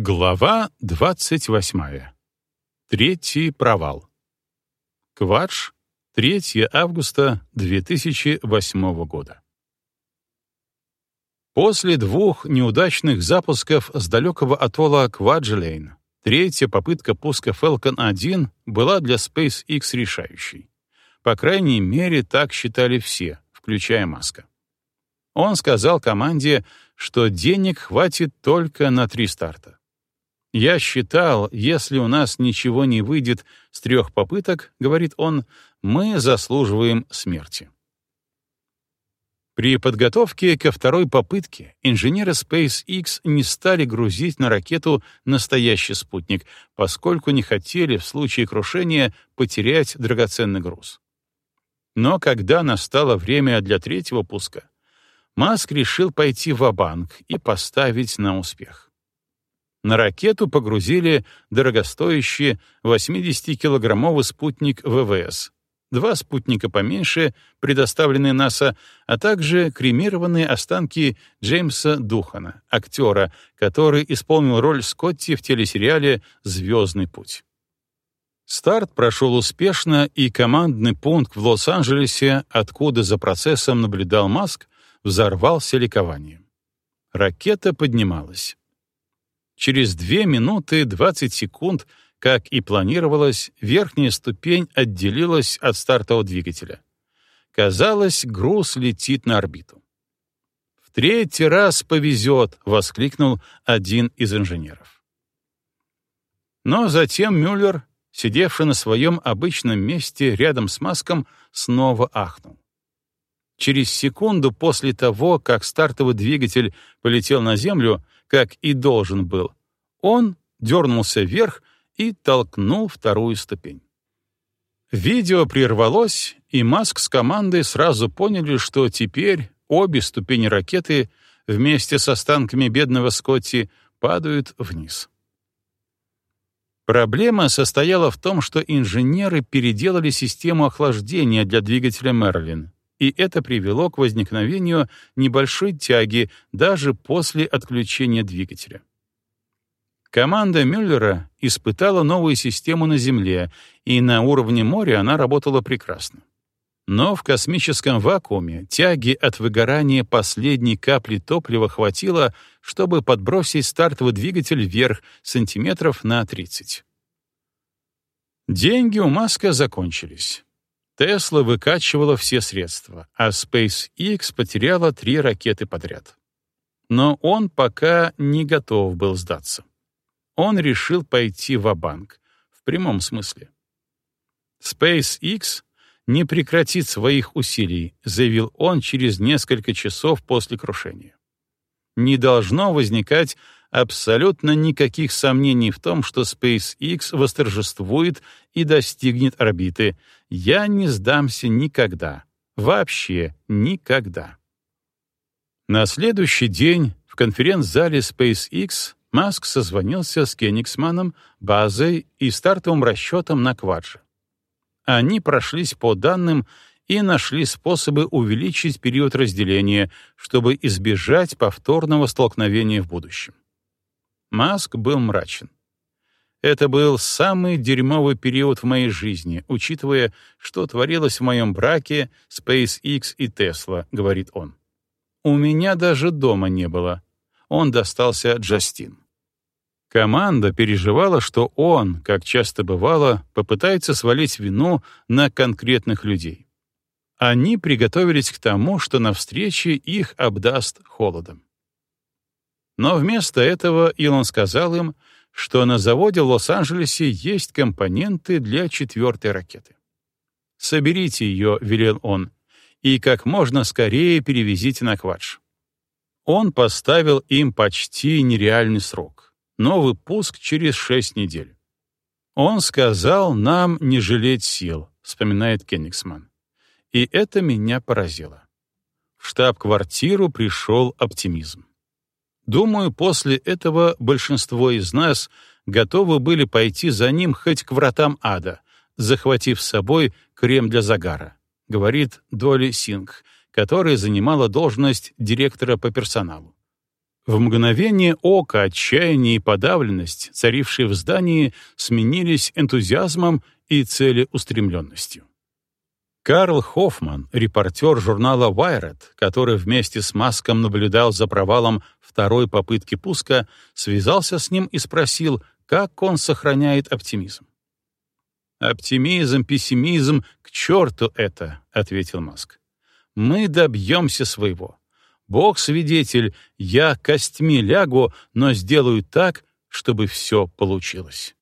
Глава 28. Третий провал. Квадж, 3 августа 2008 года. После двух неудачных запусков с далекого атолла Кваджелейн, третья попытка пуска Falcon 1 была для SpaceX решающей. По крайней мере, так считали все, включая Маска. Он сказал команде, что денег хватит только на три старта. «Я считал, если у нас ничего не выйдет с трех попыток, — говорит он, — мы заслуживаем смерти». При подготовке ко второй попытке инженеры SpaceX не стали грузить на ракету настоящий спутник, поскольку не хотели в случае крушения потерять драгоценный груз. Но когда настало время для третьего пуска, Маск решил пойти в банк и поставить на успех. На ракету погрузили дорогостоящий 80-килограммовый спутник ВВС, два спутника поменьше, предоставленные НАСА, а также кремированные останки Джеймса Духана, актера, который исполнил роль Скотти в телесериале «Звездный путь». Старт прошел успешно, и командный пункт в Лос-Анджелесе, откуда за процессом наблюдал Маск, взорвался ликованием. Ракета поднималась. Через 2 минуты 20 секунд, как и планировалось, верхняя ступень отделилась от стартового двигателя. Казалось, груз летит на орбиту. «В третий раз повезет!» — воскликнул один из инженеров. Но затем Мюллер, сидевший на своем обычном месте рядом с Маском, снова ахнул. Через секунду после того, как стартовый двигатель полетел на Землю, как и должен был, он дернулся вверх и толкнул вторую ступень. Видео прервалось, и Маск с командой сразу поняли, что теперь обе ступени ракеты вместе с останками бедного Скотти падают вниз. Проблема состояла в том, что инженеры переделали систему охлаждения для двигателя Мерлин, и это привело к возникновению небольшой тяги даже после отключения двигателя. Команда Мюллера испытала новую систему на Земле, и на уровне моря она работала прекрасно. Но в космическом вакууме тяги от выгорания последней капли топлива хватило, чтобы подбросить стартовый двигатель вверх сантиметров на 30. Деньги у Маска закончились. Тесла выкачивала все средства, а SpaceX потеряла три ракеты подряд. Но он пока не готов был сдаться он решил пойти в банк в прямом смысле. SpaceX не прекратит своих усилий, заявил он через несколько часов после крушения. Не должно возникать абсолютно никаких сомнений в том, что SpaceX восторжествует и достигнет орбиты. Я не сдамся никогда. Вообще никогда. На следующий день в конференц-зале SpaceX Маск созвонился с Кенигсманом, базой и стартовым расчетом на квадже. Они прошлись по данным и нашли способы увеличить период разделения, чтобы избежать повторного столкновения в будущем. Маск был мрачен. Это был самый дерьмовый период в моей жизни, учитывая, что творилось в моем браке SpaceX и Tesla, говорит он. У меня даже дома не было он достался Джастин. Команда переживала, что он, как часто бывало, попытается свалить вину на конкретных людей. Они приготовились к тому, что на встрече их обдаст холодом. Но вместо этого Илон сказал им, что на заводе в Лос-Анджелесе есть компоненты для четвертой ракеты. «Соберите ее», — велел он, — «и как можно скорее перевезите на Квадж». Он поставил им почти нереальный срок — новый пуск через шесть недель. «Он сказал нам не жалеть сил», — вспоминает Кенигсман. И это меня поразило. В штаб-квартиру пришел оптимизм. Думаю, после этого большинство из нас готовы были пойти за ним хоть к вратам ада, захватив с собой крем для загара, говорит Доли Сингх, которая занимала должность директора по персоналу. В мгновение ока отчаяние и подавленность, царившие в здании, сменились энтузиазмом и целеустремленностью. Карл Хоффман, репортер журнала Wired, который вместе с Маском наблюдал за провалом второй попытки пуска, связался с ним и спросил, как он сохраняет оптимизм. «Оптимизм, пессимизм, к черту это», — ответил Маск. «Мы добьемся своего. Бог свидетель, я костьми лягу, но сделаю так, чтобы все получилось».